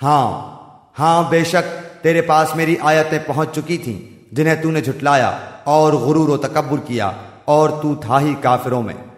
हाँ हाँ बेशक तेरे पास मेरी आयतें पहुँच चुकी थीं, जिन्हें तूने झुटलाया और गुरूर तकबर किया, और तू था ही काफिरों में।